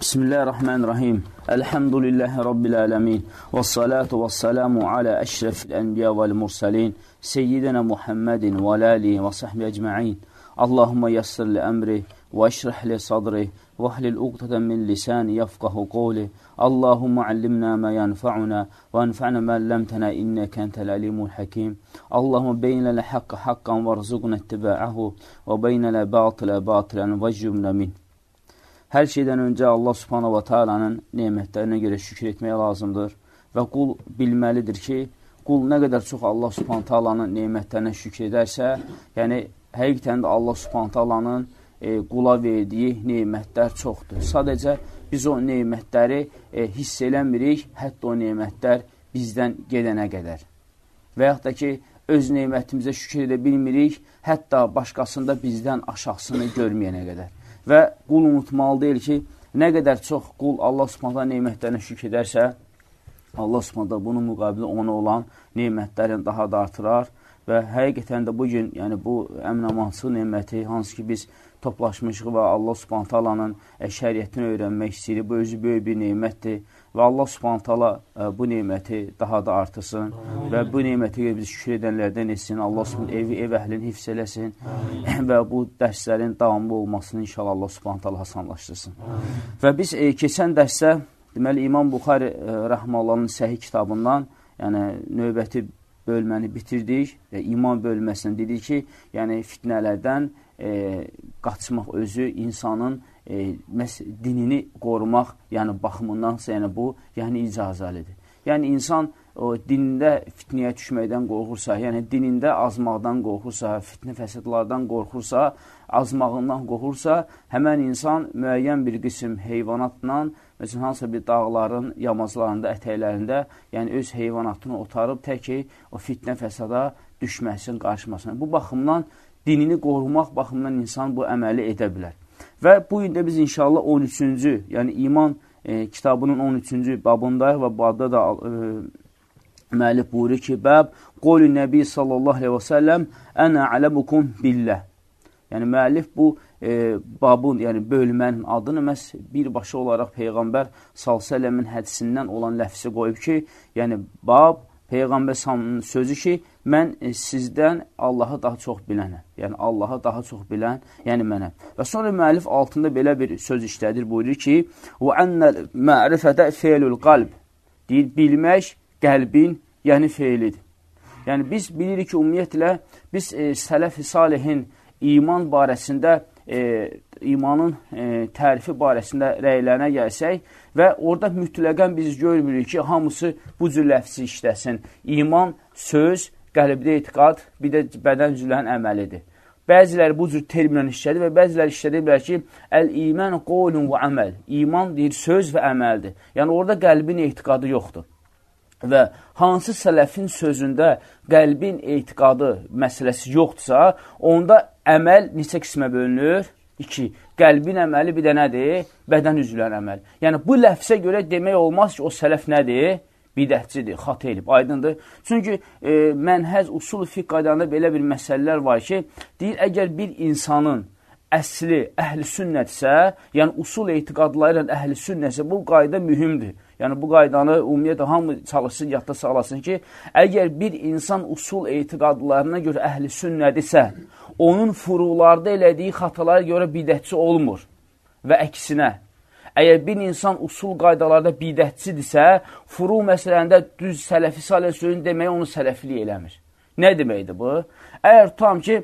Bismillahirrahmanirrahim. Elhamdülillahi Rabbil alemin. Və salatu və salamu alə əşrəfil ənbiya vəl mursalin. Seyyidina Muhammedin və ləlihi və sahbi əcma'in. Allahumma yassir li əmri və əşrəh li sadri və əhlil uqtədən min lisani yafqahu qovli. Allahumma allimna ma yanfa'una və anfa'na ma ləmtənə innəkə entəl alimul hakim. Allahumma beynə lə haqqı haqqan və rzuqna ittiba'ahu və beynə lə batılə batılən və cümlə min. Hər şeydən öncə Allah subhanahu wa ta'alanın nemətlərinə görə şükür etmək lazımdır və qul bilməlidir ki, qul nə qədər çox Allah subhanahu ta'alanın nemətlərinə şükür edərsə, yəni həqiqətən də Allah subhanahu ta'alanın e, qula verdiyi nemətlər çoxdur. Sadəcə biz o nemətləri e, hiss eləmirik, hətta o nemətlər bizdən gedənə qədər. Və yaxud da ki, öz nemətimizə şükür edə bilmirik, hətta başqasında bizdən aşağısını görməyənə qədər. Və qul unutmalı deyil ki, nə qədər çox qul Allah subhanətə neymətlərinə şükür edərsə, Allah subhanətə bunun müqabili ona olan neymətlərin daha da artırar və həqiqətən də bugün, yəni bu əminəmansı neyməti, hansı ki biz toplaşmışıq və Allah subhanətə alanın şəriyyətini öyrənmək istəyirik, bu özü böyük bir neymətdir və Allah subhanət hala e, bu neyməti daha da artırsın və bu neyməti biz şükür edənlərdən etsin. Allah subhanət evi, ev əhlini hifz eləsin və bu dərslərin davamlı olmasını inşallah Allah subhanət hala hasanlaşdırsın. Və biz e, keçən dərsdə, deməli, İmam Buxari e, Rəhməllahın səhi kitabından, yəni növbəti bölməni bitirdik və iman bölməsində dedik ki, yəni fitnələrdən e, qaçmaq özü insanın e, məs dinini qorumaq, yəni baxımındansa, yəni bu, yəni icazəlidir. Yəni insan o dinində fitniyə düşməkdən qorxursa, yəni dinində azmaqdan qorxursa, fitnə fəsadlardan qorxursa, azmağından qorxursa, həmən insan müəyyən bir qism heyvanatla, məsələn, hansısa bir dağların yamazlarında, ətəklərində, yəni öz heyvanatını otarıb tək ki, o fitnə fəsada düşməsin, qarışmasın. Bu baxımdan dinini qorumaq baxımından insan bu əməli edə bilər. Və bu gün də biz inşallah 13-cü, yəni iman e, kitabının 13-cü babındayıq və bu adda da e, müəllif buyurur ki, bəb qolü nəbi sallallahu aleyhi və səlləm ənə aləbukum billəh. Yəni müəllif bu e, babın, yəni bölmənin adını məhz birbaşa olaraq Peyğəmbər s.ə.v-in hədisindən olan ləfsi qoyub ki, yəni bab Peyğəmbər s.ə.v-in sözü ki, mən e, sizdən Allahı daha çox bilənəm. Yəni, Allahı daha çox bilən, yəni mənəm. Və sonra müəllif altında belə bir söz işlədir, buyurur ki, وَأَنَّ مَعْرِفَةَ فَيْلُ الْقَلْبِ Deyir, bilmək qəlbin, yəni feylidir. Yəni, biz bilirik ki, ümumiyyətlə, biz e, sələf-i salihin iman barəsində, e, imanın e, tərifi barəsində rəylərinə gəlsək və orada mütləqən biz görmürük ki, hamısı bu cür ləfsi işləsin. İman, söz, qəlbdə etiqad, bir də bədən üzvlərinin əməlidir. Bəziləri bu cür terminlə işlədir və bəziləri işlədirlər ki, əl-iman qolun və əməl. İman deyir, söz və əməldir. Yəni, orada qəlbin etiqadı yoxdur. Və hansı sələfin sözündə qəlbin etiqadı məsələsi yoxdursa, onda əməl neçə qismə bölünür? İki, qəlbin əməli bir də nədir? Bədən üzvlərin əməli. Yəni, bu ləfsə görə demək olmaz ki, o sələf nədir? bidətçidir, xat elib, aydındır. Çünki e, mənhəz usul fiqh qaydanda belə bir məsələlər var ki, deyir, əgər bir insanın əsli əhl-i sünnətsə, yəni usul etiqadları ilə əhl-i sünnətsə, bu qayda mühümdür. Yəni, bu qaydanı ümumiyyətlə hamı çalışsın, yadda sağlasın ki, əgər bir insan usul etiqadlarına görə əhl-i sünnədirsə, onun furularda elədiyi xatalara görə bidətçi olmur və əksinə. Əgər bir insan usul qaydalarda bidətçidirsə, furu məsələndə düz sələfi salə sözünü deməyə onu sələflik eləmir. Nə deməkdir bu? Əgər tutam ki,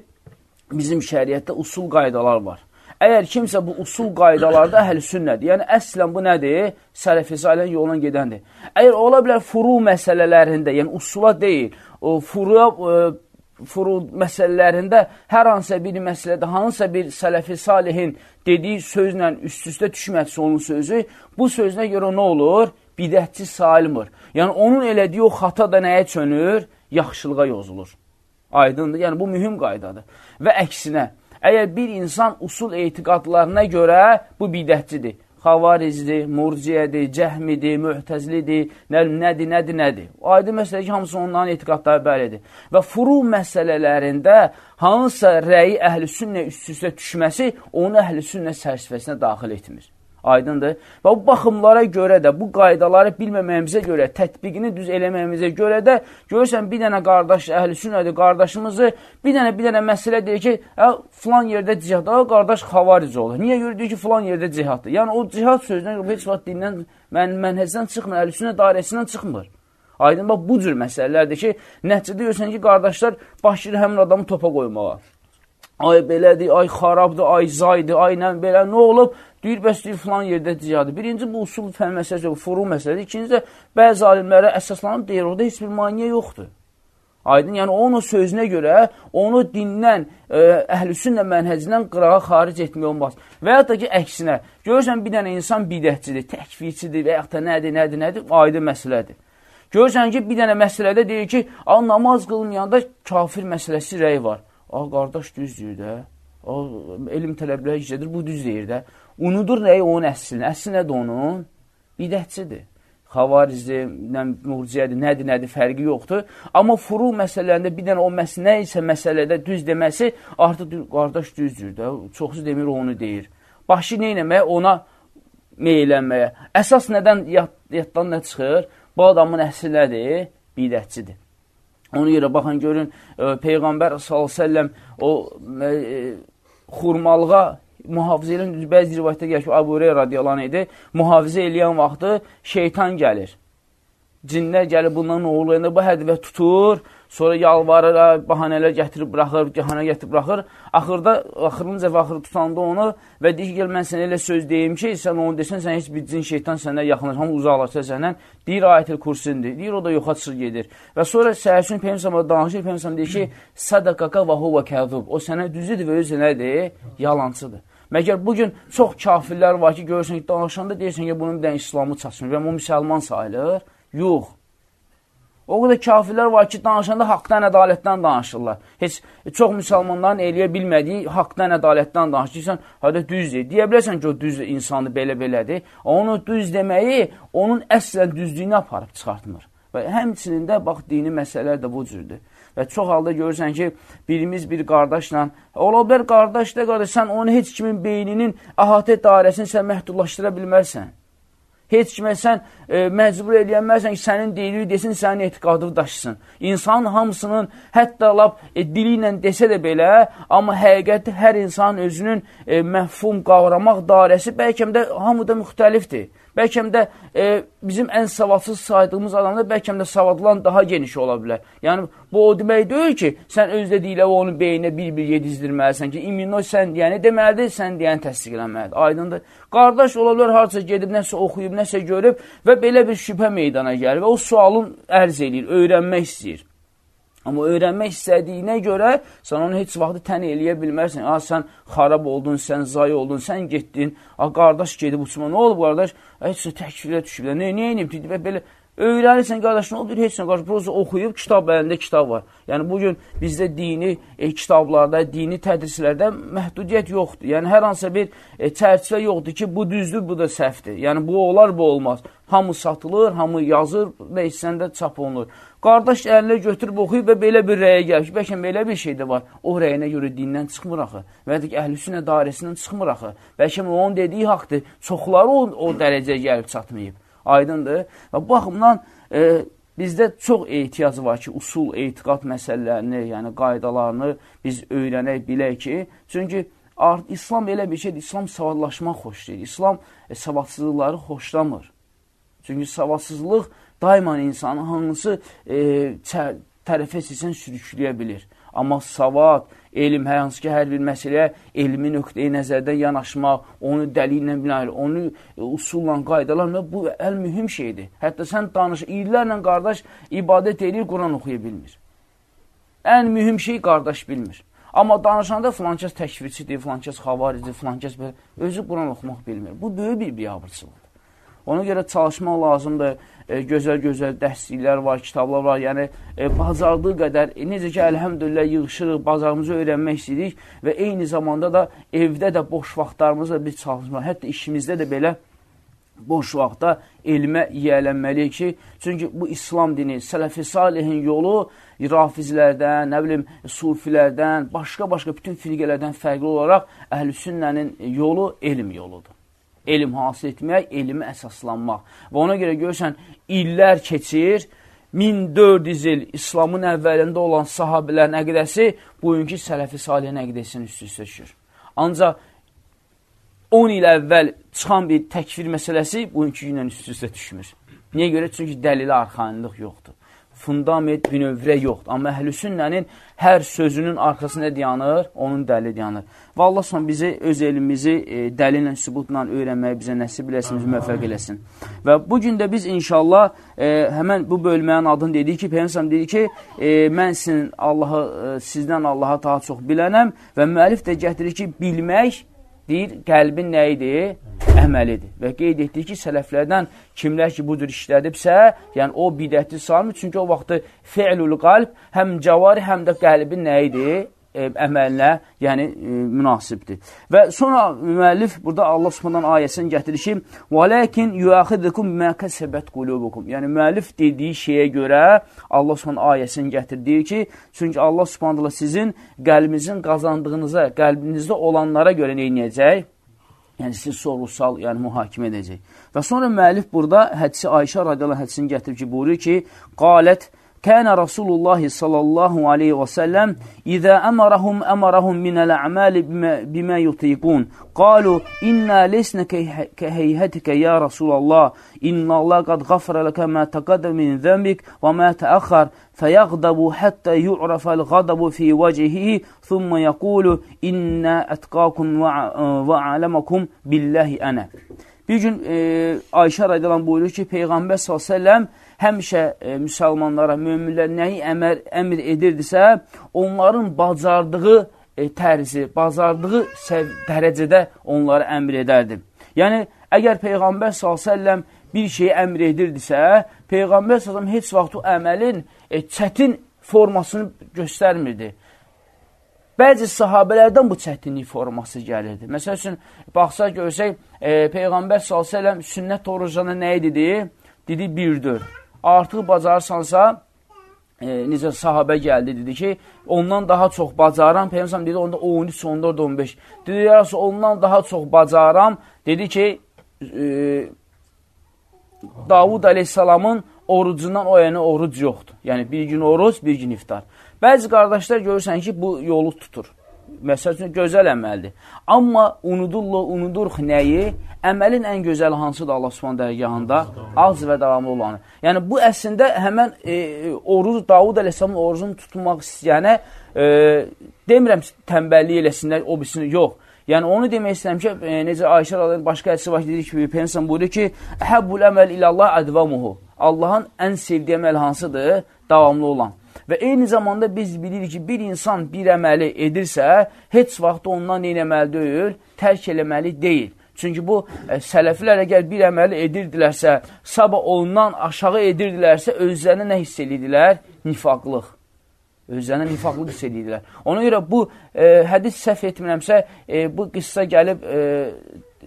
bizim şəriətdə usul qaydalar var. Əgər kimsə bu usul qaydalarda əhl sünnədir, yəni əslən bu nədir? Sələfi salənin yoluna gedəndir. Əgər ola bilər furu məsələlərində, yəni usula deyil, o furuya furud məsələlərində hər hansısa bir məsələdə, hansısa bir sələfi salihin dediyi sözlə üst-üstə düşmədsə onun sözü, bu sözünə görə nə olur? Bidətçi sayılmır. Yəni, onun elədiyi o xata da nəyə çönür? Yaxşılığa yozulur. Aydındır. Yəni, bu mühüm qaydadır. Və əksinə, əgər bir insan usul etiqadlarına görə bu bidətçidir, xavaricdir, murciyədir, cəhmidir, mühtəzlidir, nə, nədir, nədir, nədir. Aydın məsələ ki, hamısı onların etiqadları bəlidir. Və furu məsələlərində hansısa rəyi əhl-i sünnə üst-üstə düşməsi onu əhl-i sünnə çərçivəsinə daxil etmir. Aydındır. Və bu baxımlara görə də, bu qaydaları bilməməyimizə görə, tətbiqini düz eləməyimizə görə də, görürsən, bir dənə qardaş, əhl-i sünnədir, qardaşımızı bir dənə, bir dənə məsələ deyir ki, ə, filan yerdə cihad, ə, qardaş xavaric olur. Niyə deyir ki, filan yerdə cihaddır? Yəni, o cihad sözünə heç vaxt dindən, mən, mənhəzdən çıxmır, əhl-i sünnə dairəsindən çıxmır. Aydın, bax, bu cür məsələlərdir ki, nəticədə görürsən ki, qardaşlar başlayır həmin adamı topa qoymağa. Ay belədir, ay xarabdır, ay zaydır, ay nə, belə nə olub? Deyir, bəs deyir, filan yerdə cihadır. Birinci, bu usul fən məsələsi, furu məsələdir. İkinci də, bəzi alimlərə əsaslanıb deyir, orada heç bir maniyə yoxdur. Aydın, yəni onun sözünə görə onu dindən, e, əhlüsünlə mənhəcindən qırağa xaric etmək olmaz. Və ya da ki, əksinə, görürsən bir dənə insan bidətçidir, təkfirçidir və yaxud da nədir, nədir, nədir, aydın məsələdir. Görürsən ki, bir dənə məsələdə deyir ki, namaz qılmayanda kafir məsələsi rəy var. A, qardaş düz deyir də. O, elm tələbləri işlədir, bu düz deyir də. Unudur nəyi onun əslini. Əsli nədir onun? Bidətçidir. Xavarizdir, murciyədir, nədir, nədir, fərqi yoxdur. Amma furu məsələlərində bir dənə o məs nə isə məsələdə düz deməsi artıq qardaş düzdür də. Çoxsu demir, onu deyir. Başı nə eləməyə? Ona meylənməyə. Əsas nədən yad, yaddan nə çıxır? Bu adamın əsli nədir? Bidətçidir. Ona görə baxın, görün, e, Peyğəmbər s.ə.v o e, xurmalığa mühafizə eləyən, bəzi rivayətdə gəlir ki, Abu Rey radiyalan idi, mühafizə eləyən vaxtı şeytan gəlir. Cinlər gəlib bundan oğullayanda bu hədvə tutur, Sonra yalvarır, bahanələr gətirib buraxır, cəhana gətirib buraxır. Axırda, axırıncə və axırı tutanda onu və deyir ki, gəl, mən sənə elə söz deyim ki, sən onu desən, sən heç bir cin şeytan səndən yaxınlaşır, hamı uzaqlaşır səndən. Deyir, ayət-el kursindir. Deyir, o da yoxa çıxır gedir. Və sonra səhərsin Peygəmbər danışır, Peygəmbər deyir ki, sadaqaka və huva kəzub. O sənə düzüdür və özü nədir? Yalancıdır. Məgər bugün çox kafirlər var ki, görürsən ki, danışanda deyirsən ki, bunun bir dənə İslamı çatmır və o müsəlman sayılır. Yox. O qədər kafirlər var ki, danışanda haqdan, ədalətdən danışırlar. Heç çox müsəlmanların eləyə bilmədiyi haqdan, ədalətdən danışırsan, hədə düzdür. Deyə bilərsən ki, o düz insandır, belə-belədir. Onu düz deməyi onun əslən düzlüyünü aparıb çıxartmır. Və həmçinin də, bax, dini məsələlər də bu cürdür. Və çox halda görürsən ki, birimiz bir qardaşla, ola bilər qardaş da qardaş, sən onu heç kimin beyninin əhatə dairəsini sən məhdudlaşdıra bilmərsən. Heç kimə sən e, məcbur eləyənməzsən ki, sənin deyiliyi desin, sənin etiqadını daşısın. İnsanın hamısının, hətta lap e, dili ilə desə də belə, amma həqiqəti hər insanın özünün e, məhfum qavramaq dairəsi bəlkə də hamıda müxtəlifdir. Bəlkə də e, bizim ən savadsız saydığımız adamda bəlkə də savadlan daha geniş ola bilər. Yəni, bu o demək deyil ki, sən özdə deyilə onun beyninə bir-bir yedizdirməlisən ki, imino sən deyəni deməlidir, sən deyəni təsdiqlənməlidir. Aydındır. Qardaş ola bilər, harca gedib, nəsə oxuyub, nəsə görüb və belə bir şübhə meydana gəlir və o sualın ərz eləyir, öyrənmək istəyir. Amma öyrənmək istədiyinə görə sən onu heç vaxt tən eləyə bilmərsən. A, sən xarab oldun, sən zay oldun, sən getdin, a, qardaş gedib uçma, nə olub qardaş? Heç təkfirə düşüblər, nə, nə inib, belə Öyrənirsən, qardaş, nə olur? Heç nə, qardaş, proza oxuyub, kitab əlində kitab var. Yəni, bugün bizdə dini e, kitablarda, dini tədrislərdə məhdudiyyət yoxdur. Yəni, hər hansısa bir e, çərçivə yoxdur ki, bu düzdür, bu da səhvdir. Yəni, bu olar, bu olmaz. Hamı satılır, hamı yazır və istəndə çap olunur. Qardaş əlinə götürüb oxuyub və belə bir rəyə gəlir ki, bəlkə belə bir şey də var. O rəyinə görə dindən çıxmır axı. Və ya ki, əhlüsünə dairəsindən çıxmır axı. Bəlkə onun dediyi haqdır. Çoxları o, o dərəcəyə gəlib çatmayıb. Aydındır. Və bu baxımdan e, bizdə çox ehtiyac var ki, usul, etiqat məsələlərini, yəni qaydalarını biz öyrənək, bilək ki, çünki İslam elə bir şeydir, İslam savadlaşmaq xoşlayır. İslam e, savadsızlıqları xoşlamır. Çünki savadsızlıq daima insanı hansı e, tərəfə istəsən sürükləyə bilir. Amma savad, elm, hər hansı ki, hər bir məsələyə elmi nöqteyi nəzərdən yanaşmaq, onu dəli ilə binayır, onu usulla, qaydalarla, bu əl mühüm şeydir. Hətta sən danış, illərlə qardaş ibadət edir, Quran oxuya bilmir. Ən mühüm şey qardaş bilmir. Amma danışanda filankəs təkvirçidir, filankəs xavaricidir, filankəs belə, özü Quran oxumaq bilmir. Bu böyük bir biabırçılıqdır. Ona görə çalışmaq lazımdır gözəl-gözəl dərsliklər var, kitablar var. Yəni, e, bacardığı qədər, e, necə ki, əlhəmdülillah yığışırıq, bazarımızı öyrənmək istəyirik və eyni zamanda da evdə də boş vaxtlarımızda bir çalışma, hətta işimizdə də belə boş vaxtda elmə yiyələnməliyik ki, çünki bu İslam dini, sələfi salihin yolu rafizlərdən, nə bilim, sufilərdən, başqa-başqa bütün firqələrdən fərqli olaraq əhl-i sünnənin yolu elm yoludur. Elm hasil etmək, elmi əsaslanmaq. Və ona görə görürsən, illər keçir, 1400 il İslamın əvvəlində olan sahabilərin əqidəsi bugünkü sələfi salihin əqidəsinin üst-üstə düşür. Ancaq 10 il əvvəl çıxan bir təkfir məsələsi bugünkü günlə üst-üstə düşmür. Niyə görə? Çünki dəlili arxanlıq yoxdur fundament, bünövrə yoxdur. Amma əhlüsünnənin hər sözünün arxasında dayanır, onun dəli dayanır. Və Allah son bizi, öz elmimizi e, dəlillə, sübutla öyrənməyə bizə nəsib eləsin, müvəffəq eləsin. Və bugün də biz inşallah e, həmən bu bölmənin adını dedik ki, Peyyəmsəm dedi ki, e, mən sizin Allahı, e, sizdən Allaha daha çox bilənəm və müəllif də gətirir ki, bilmək deyir, qəlbin nə idi? Əməlidir. Və qeyd etdik ki, sələflərdən kimlər ki, bu cür işlədibsə, yəni o bidətli salmır. Çünki o vaxtı fe'lül qalb həm cavari, həm də qəlbin nə idi? E, əməlinə, yəni e, münasibdir. Və sonra müəllif burada Allah Subhanahu ayəsini gətirir ki: "Və lakin yuaxidukum bima kasabat qulubukum." Yəni müəllif dediyi şeyə görə Allah Subhanahu ayəsini gətirdiyi ki, çünki Allah Subhanahu sizin qəlbinizin qazandığınıza, qəlbinizdə olanlara görə nə edəcək? Yəni sizi sorğusal, yəni mühakimə edəcək. Və sonra müəllif burada hədisi Ayşə radiyallahu hədisini gətirib ki, buyurur ki, qalət Kənə Rasulullah sallallahu aleyhi və səlləm İzə əmərəhum əmərəhum minəl əməli bimə, bimə yutiqun Qalu innə leysnə kəheyhətikə ya Rasulallah İnnə Allah qad qafrə ləkə mə təqədə min zəmbik və mə təəxər fəyəqdəbu həttə yu'rafəl qadabu fi vəcihi thumma yəqulu innə ətqakum və ələməkum billəhi ənə Bir gün e, Ayşə radiyalan buyurur ki, Peyğəmbər sallallahu aleyhi və səlləm həmişə e, müsəlmanlara, müminlər nəyi əmər, əmr edirdisə, onların bacardığı e, tərzi, bacardığı dərəcədə onları əmr edərdi. Yəni, əgər Peyğəmbər s.ə.v bir şeyi əmr edirdisə, Peyğəmbər s.ə.v heç vaxt o əməlin e, çətin formasını göstərmirdi. Bəzi sahabələrdən bu çətinlik forması gəlirdi. Məsəl üçün, baxsa görsək, e, Peyğəmbər s.ə.v sünnət orucana nə idi? Dedi, bir-dör artıq bacarsansa, e, necə sahabə gəldi, dedi ki, ondan daha çox bacaram, Peyyəmsəm dedi, onda 13, 14, 15. Dedi, yarası ondan daha çox bacaram, dedi ki, e, Davud aleyhissalamın orucundan o yəni oruc yoxdur. Yəni, bir gün oruc, bir gün iftar. Bəzi qardaşlar görürsən ki, bu yolu tutur məsəl üçün, gözəl əməldir. Amma unudurlar, unuduruq nəyi? Əməlin ən gözəl hansıdır Allah Subhanahu dərgahında? Az və davamlı olanı. Yəni bu əslində həmən e, oruz Davud əleyhissalamın orucunu tutmaq istəyənə e, demirəm tənbəllik eləsinlər, o birisini yox. Yəni onu demək istəyirəm ki, e, necə Ayşə radiyallahu başqa hədisi var ki, dedi ki, Peyğəmbər buyurur ki, "Həbbul əməl ilallah advamuhu." Allahın ən sevdiyi əməl hansıdır? Davamlı olan. Və eyni zamanda biz bilirik ki, bir insan bir əməli edirsə, heç vaxt ondan neynəməli deyil, tərk eləməli deyil. Çünki bu ə, e, sələflər əgər bir əməli edirdilərsə, sabah ondan aşağı edirdilərsə, özlərinə nə hiss edirdilər? Nifaqlıq. Özlərinə nifaqlıq hiss edirdilər. Ona görə bu e, hədis səhv etmirəmsə, e, bu qıssa gəlib, ə,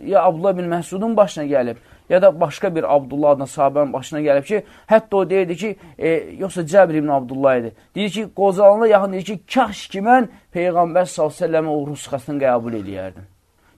ya Abdullah bin Məhsudun başına gəlib ya da başqa bir Abdullah adına sahabənin başına gəlib ki, hətta o deyirdi ki, e, yoxsa Cəbr ibn Abdullah idi. Deyir ki, qozalına yaxın deyir ki, kaş ki mən Peyğəmbər s.ə.və o ruskasını qəbul eləyərdim.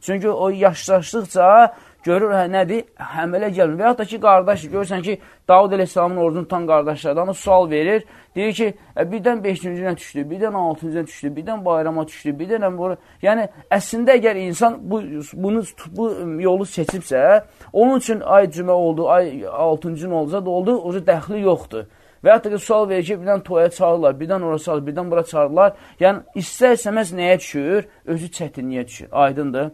Çünki o yaşlaşdıqca görür, hə, nədir? Həmələ gəlmir. Və yaxud da ki, qardaş, görürsən ki, Davud Aleyhisselamın ordunu tutan qardaşlardan sual verir. Deyir ki, ə, birdən 5-cü günə düşdü, birdən 6-cı günə düşdü, birdən bayrama düşdü, birdən bu. Yəni, əslində əgər insan bu, bunu, bu yolu seçibsə, onun üçün ay cümə oldu, ay 6-cı gün olacaq da oldu, o dəxli yoxdur. Və hətta ki, sual verir ki, birdən toya çağırırlar, birdən ora çağırırlar, birdən bura çağırırlar. Yəni, istər-istəməz nəyə düşür? Özü çətinliyə düşür. Aydındır.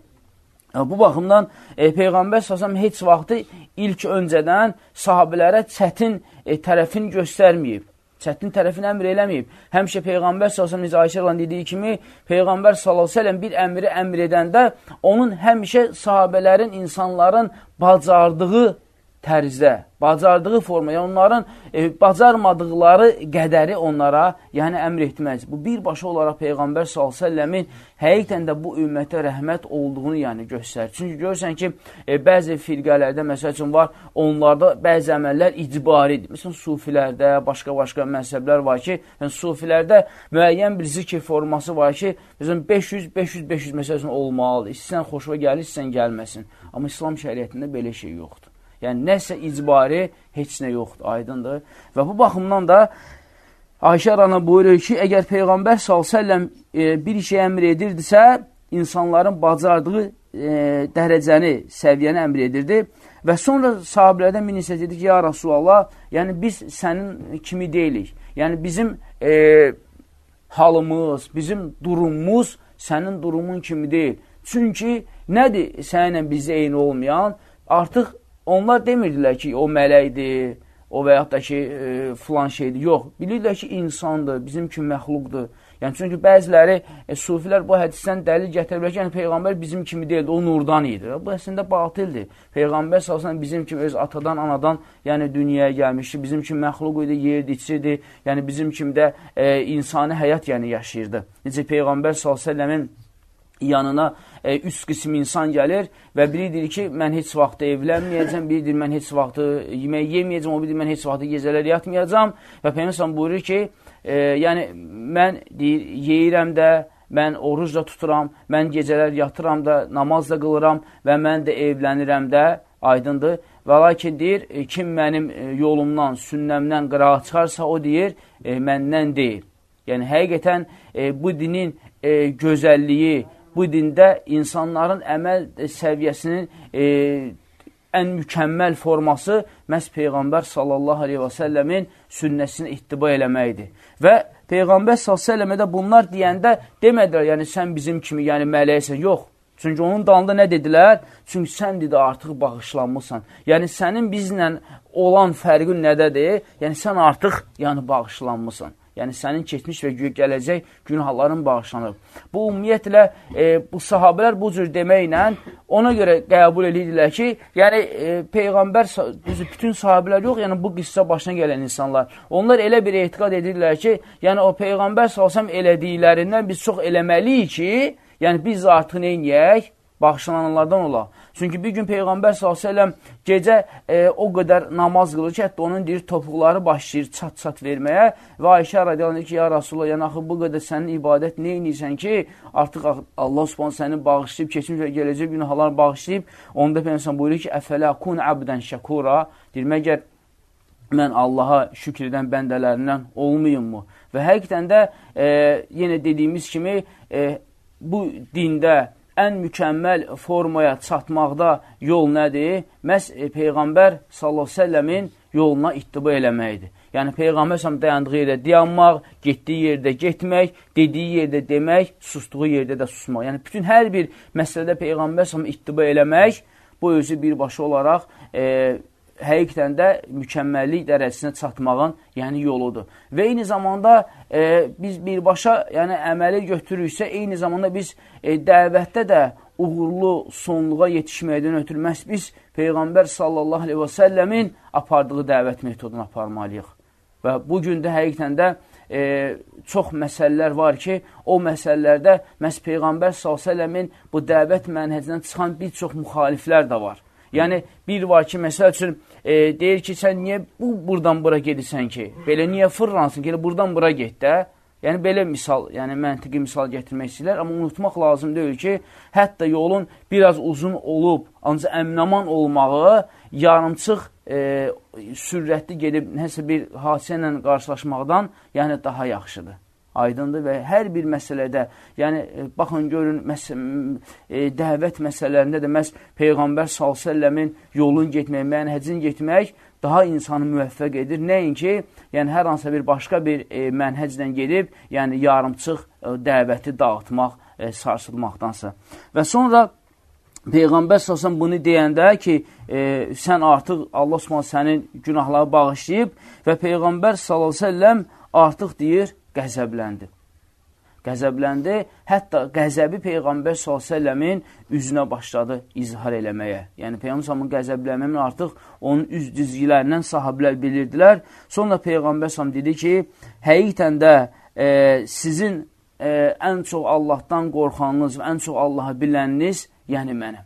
Bu baxımdan e, Peyğəmbər səsəm heç vaxtı ilk öncədən sahabilərə çətin e, tərəfini göstərməyib. Çətin tərəfini əmr eləməyib. Həmişə Peyğəmbər səsəm necə Ayşə ilə dediyi kimi, Peyğəmbər s.ə.v bir əmri əmr edəndə onun həmişə sahabələrin, insanların bacardığı tərzdə, bacardığı forma, yəni onların e, bacarmadıqları qədəri onlara yəni əmr etməz. Bu birbaşa olaraq Peyğəmbər s.ə.v-in həqiqətən də bu ümmətə rəhmət olduğunu yəni göstərir. Çünki görürsən ki, e, bəzi firqələrdə, məsəl üçün var, onlarda bəzi əməllər icbaridir. Məsələn, sufilərdə, başqa-başqa məzhəblər var ki, yəni sufilərdə müəyyən bir zikr forması var ki, məsələn, 500, 500, 500 məsəl üçün olmalıdır. İstəyən xoşuna gəlir, istəyən gəlməsin. Amma İslam şəriətində belə şey yoxdur. Yəni, nəsə icbari, heç nə yoxdur, aydındır. Və bu baxımdan da Ayşə rana buyurur ki, əgər Peyğəmbər s.ə.v e, bir şey əmr edirdisə, insanların bacardığı e, dərəcəni, səviyyəni əmr edirdi. Və sonra sahabilərdən bir nesə dedi ki, ya Rasulallah, yəni biz sənin kimi deyilik. Yəni bizim e, halımız, bizim durumumuz sənin durumun kimi deyil. Çünki nədir səninlə bizə eyni olmayan? Artıq onlar demirdilər ki, o mələkdir, o və yaxud da ki, e, filan şeydir. Yox, bilirlər ki, insandır, bizim kimi məxluqdur. Yəni, çünki bəziləri, e, sufilər bu hədisdən dəlil gətiriblər ki, yəni, Peyğəmbər bizim kimi deyildi, o nurdan idi. Bu əslində batildir. Peyğəmbər salsan bizim kimi öz atadan, anadan, yəni dünyaya gəlmişdi, bizim kimi məxluq idi, yerdi, içirdi, yəni bizim kimi də e, insani həyat yəni yaşayırdı. Necə Peyğəmbər salsələmin yanına e, üst qism insan gəlir və biri deyir ki, mən heç vaxt evlənməyəcəm, biri deyir, mən heç vaxt yemək yeməyəcəm, o biri deyir, mən heç vaxt gecələr yatmayacam və Peyyəməsən buyurur ki, e, yəni mən deyir, yeyirəm də, mən oruc da tuturam, mən gecələr yatıram da, namaz da qılıram və mən də evlənirəm də, aydındır. Və lakin deyir, e, kim mənim e, yolumdan, sünnəmdən qırağa çıxarsa, o deyir, e, məndən deyil. Yəni, həqiqətən e, bu dinin e, gözəlliyi, bu dində insanların əməl səviyyəsinin e, ən mükəmməl forması məhz Peyğəmbər sallallahu aleyhi və səlləmin sünnəsinə ittiba eləməkdir. Və Peyğəmbər sallallahu aleyhi də bunlar deyəndə demədilər, yəni sən bizim kimi, yəni mələksən, yox. Çünki onun dalında nə dedilər? Çünki sən dedi artıq bağışlanmısan. Yəni sənin bizlə olan fərqin nədədir? Yəni sən artıq yəni bağışlanmısan. Yəni, sənin keçmiş və gələcək günahların bağışlanıb. Bu, ümumiyyətlə, e, bu sahabələr bu cür deməklə ona görə qəbul edirdilər ki, yəni, e, Peyğəmbər, bütün sahabələr yox, yəni bu qissə başına gələn insanlar. Onlar elə bir etiqad edirlər ki, yəni o Peyğəmbər salsam elədiklərindən biz çox eləməliyik ki, yəni biz artıq neyniyək? Bağışlananlardan olaq. Çünki bir gün Peyğəmbər s.ə.v gecə e, o qədər namaz qılır ki, hətta onun deyir, topuqları başlayır çat-çat verməyə və Ayşə radiyallahu ki, ya Rasulullah, yəni axı bu qədər sənin ibadət nə edirsən ki, artıq Allah subhanə səni bağışlayıb, keçmiş və gələcək günahlarını bağışlayıb, onda Peyğəmbər buyurur ki, əfələ kun əbdən şəkura, deyir, məgər mən Allaha şükür edən bəndələrindən olmayım mı? Və həqiqətən də e, yenə dediyimiz kimi e, bu dində ən mükəmməl formaya çatmaqda yol nədir? Məhz e, Peyğəmbər s.ə.v-in yoluna ittiba eləməkdir. Yəni, Peyğəmbər s.ə.v dayandığı yerdə dayanmaq, getdiyi yerdə getmək, dediyi yerdə demək, sustuğu yerdə də susmaq. Yəni, bütün hər bir məsələdə Peyğəmbər s.ə.v ittiba eləmək, bu özü birbaşa olaraq e, həqiqətən də mükəmməllik dərəcəsinə çatmağın yəni yoludur. Və eyni zamanda e, biz birbaşa yəni əməli götürürüksə, eyni zamanda biz e, dəvətdə də uğurlu sonluğa yetişməkdən ötürü məhz biz Peyğəmbər sallallahu aleyhi və səlləmin apardığı dəvət metodunu aparmalıyıq. Və bu gün də həqiqətən də e, çox məsələlər var ki, o məsələlərdə məhz Peyğəmbər s.ə.v-in bu dəvət mənhəcindən çıxan bir çox müxaliflər də var. Yəni, bir var ki, məsəl üçün, e, deyir ki, sən niyə bu, buradan bura gedirsən ki? Belə niyə fırlansın ki, buradan bura get də? Yəni, belə misal, yəni məntiqi misal gətirmək istəyirlər, amma unutmaq lazım deyil ki, hətta yolun biraz uzun olub, ancaq əmnaman olmağı yarımçıq e, sürətli gedib nəsə bir hadisə ilə qarşılaşmaqdan yəni daha yaxşıdır aydındır və hər bir məsələdə, yəni e, baxın görün məs e, dəvət məsələlərində də məhz Peyğəmbər s.ə.v-in yolun getmək, mənhəcin getmək daha insanı müvəffəq edir. Nəinki, yəni hər hansısa bir başqa bir e, mənhəclə gedib, yəni yarımçıq e, dəvəti dağıtmaq, e, sarsılmaqdansa. Və sonra Peyğəmbər səsən bunu deyəndə ki, e, sən artıq Allah Subhanahu sənin günahları bağışlayıb və Peyğəmbər sallallahu əleyhi və səlləm artıq deyir, qəzəbləndi. qəzəbləndi. Hətta qəzəbi Peyğəmbər s.ə.v-in üzünə başladı izhar eləməyə. Yəni, Peyğəmbər qəzəblənməmin artıq onun üz dizgilərindən sahabilər bilirdilər. Sonra Peyğəmbər s.ə.v dedi ki, həqiqətən də e, sizin e, ən çox Allahdan qorxanınız və ən çox Allahı biləniniz, yəni mənəm.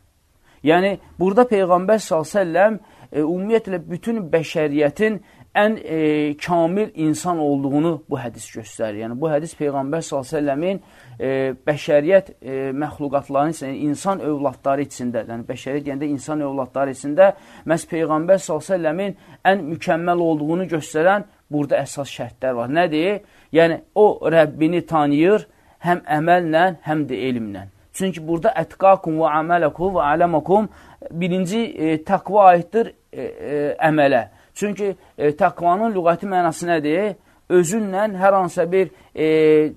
Yəni, burada Peyğəmbər s.ə.v e, ümumiyyətlə bütün bəşəriyyətin ən e, kamil insan olduğunu bu hədis göstərir. Yəni, bu hədis Peyğəmbər s.ə.v-in e, bəşəriyyət e, məxluqatlarının yəni insan övladları içində, yəni bəşəriyyət deyəndə insan övladları içində məhz Peyğəmbər s.ə.v-in ən mükəmməl olduğunu göstərən burada əsas şərtlər var. Nədir? Yəni, o Rəbbini tanıyır, həm əməllə, həm də elmlə. Çünki burada ətqakum və əmələkum və aləməkum birinci e, təqva aiddir e, e, əmələ. Çünki e, təqvanın lüğəti mənası nədir? Özünlə hər hansısa bir e,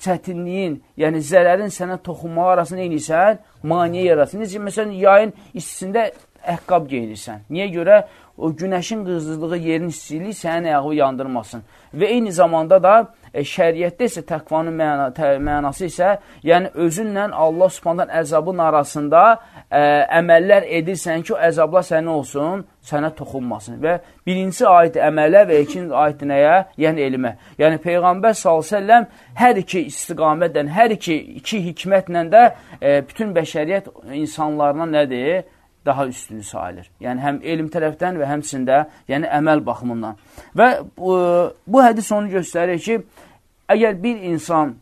çətinliyin, yəni zərərin sənə toxunmağı arasında eynirsən, maniyə yaratsın. Necə, məsələn, yayın istisində əqqab geyinirsən. Niyə görə? O günəşin qızdığı yerin istiliyi sənin ayağı yandırmasın. Və eyni zamanda da e, şəriətdə isə təqvanın məna, tə, mənası isə, yəni özünlə Allah subhandan əzabın arasında ə, əməllər edirsən ki, o əzablar sənə olsun, sənə toxunmasın. Və birinci ayət əmələ və ikinci ayət nəyə? Yəni elmə. Yəni Peyğəmbər s.ə.v hər iki istiqamətlə, hər iki, iki hikmətlə də ə, bütün bəşəriyyət insanlarına nədir? Daha üstünü sayılır. Yəni həm elm tərəfdən və həmçində yəni əməl baxımından. Və bu, bu hədis onu göstərir ki, əgər bir insan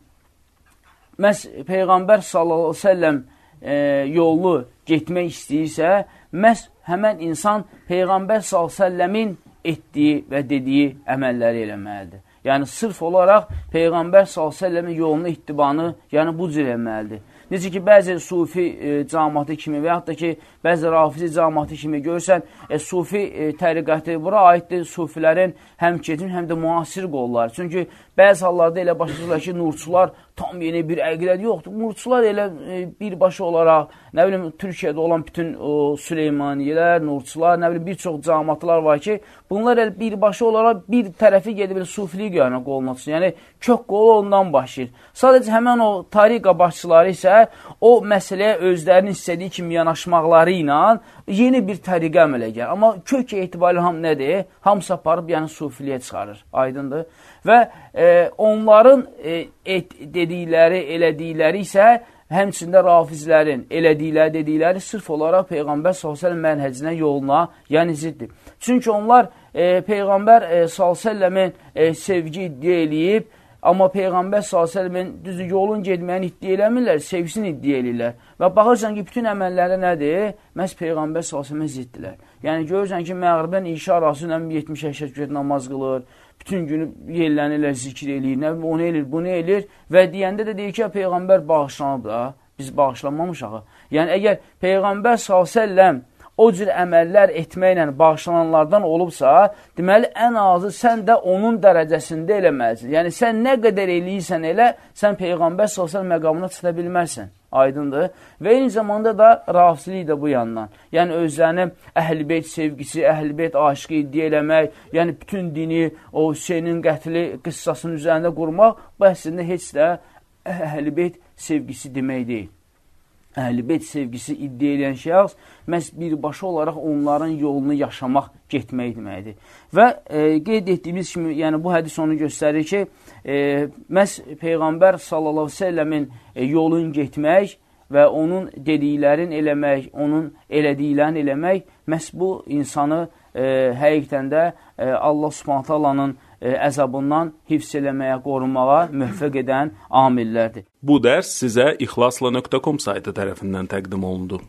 məhz Peyğəmbər s.ə.v e, yolu getmək istəyirsə, məhz həmən insan Peyğəmbər s.ə.v-in etdiyi və dediyi əməlləri eləməlidir. Yəni, sırf olaraq Peyğəmbər s.ə.v-in yolunu ittibanı, yəni bu cür eləməlidir. Necə ki, bəzi sufi e, cəmatı kimi və yaxud da ki, bəzi rafizi cəmatı kimi görsən, e, sufi e, təriqəti bura aiddir sufilərin həm keçmiş, həm də müasir qolları. Çünki bəzi hallarda elə başlayırlar ki, nurçular tam yeni bir əqidəd yoxdur. Nurçular elə e, birbaşa olaraq, nə bilim, Türkiyədə olan bütün o, Süleymaniyələr, nurçular, nə bilim, bir çox cəmatlar var ki, bunlar elə birbaşa olaraq bir tərəfi gedib sufilik yəni qoluna tutsun. Yəni, kök qolu ondan başlayır. Sadəcə həmən o tariqa başçıları isə o məsələyə özlərinin istədiyi kimi yanaşmaqları ilə yeni bir təriqə əmələ gəlir. Amma kök etibarilə ham nədir? Hamısı aparıb, yəni sufiliyə çıxarır. Aydındır. Və e, onların e, et, dedikləri, elədikləri isə həmçində rafizlərin elədikləri, dedikləri sırf olaraq Peyğəmbər s.ə.v mənhəcinə, yoluna, yəni ziddir. Çünki onlar e, Peyğəmbər e, s.ə.v-in e, sevgi iddia eləyib, amma Peyğəmbər s.ə.v-in düzü yolun gedməyini iddia eləmirlər, sevgisini iddia eləyirlər. Və baxırsan ki, bütün əməlləri nədir? Məhz Peyğəmbər s.ə.v-ə ziddilər. Yəni görürsən ki, məğribdən işə arası 70-80 namaz qılır, bütün günü yellənirlər, zikir eləyir, nə onu eləyir, bunu eləyir və deyəndə də deyir ki, Peyğəmbər bağışlanıb da, biz bağışlanmamışaq. Yəni, əgər Peyğəmbər s.ə.v o cür əməllər etməklə bağışlananlardan olubsa, deməli, ən azı sən də onun dərəcəsində eləməlisin. Yəni, sən nə qədər eləyirsən elə, sən Peyğəmbər s.ə.v məqamına çıxa bilmərsən. Aydındır. Və eyni zamanda da rafisilik də bu yandan. Yəni özlərini əhlibeyt sevgisi, əhlibeyt aşıqı iddia eləmək, yəni bütün dini o Hüseynin qətli qıssasının üzərində qurmaq, bu əslində heç də əhlibeyt sevgisi demək deyil. Əhlibeyt sevgisi iddia edən şəxs məhz birbaşa olaraq onların yolunu yaşamaq, getmək deməkdir. Və e, qeyd etdiyimiz kimi, yəni bu hədis onu göstərir ki, e, məhz Peyğəmbər səlləmin e, yolun getmək və onun dediklərin eləmək, onun elədiklərini eləmək, məhz bu insanı e, həqiqətən də e, Allah e, əzabından hifz eləməyə, qorumağa müvəffəq edən amillərdir. Bu dərs sizə ixlasla.com saytı tərəfindən təqdim olundu.